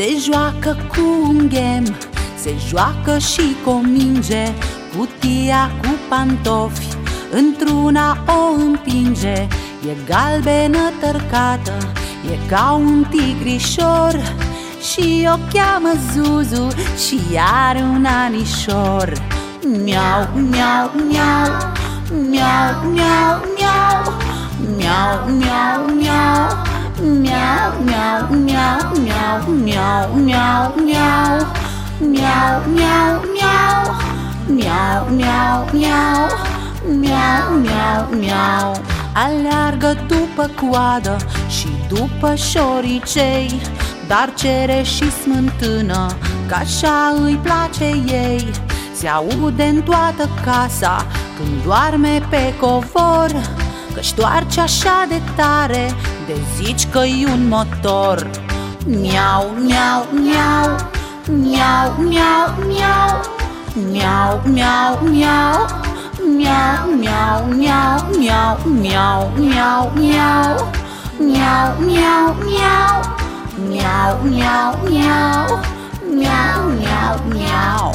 Se joacă cu un ghem, se joacă și cu o minge Cutia cu pantofi, într-una o împinge. E galbenă tărcată, e ca un tigrișor Și o cheamă Zuzu și are un anișor. Miau, miau, miau, miau, miau, miau Miau, miau, miau miau, miau, miau, miau, miau Miau, miau, miau Miau, miau, miau Miau, miau, miau Aleargă după coadă și după șoricei Dar cere și smântână, că așa îi place ei Se aude în toată casa când doarme pe covor Că-și toarce așa de tare, de zici că-i un motor nhào nhào nhào. Nhào nhào nhào. Nhào nhào nhào. Nhào nhào nhào nhào. Nhào nhào nhào. Nhào nhào nhào. Nhào nhào nhào. Nhào nhào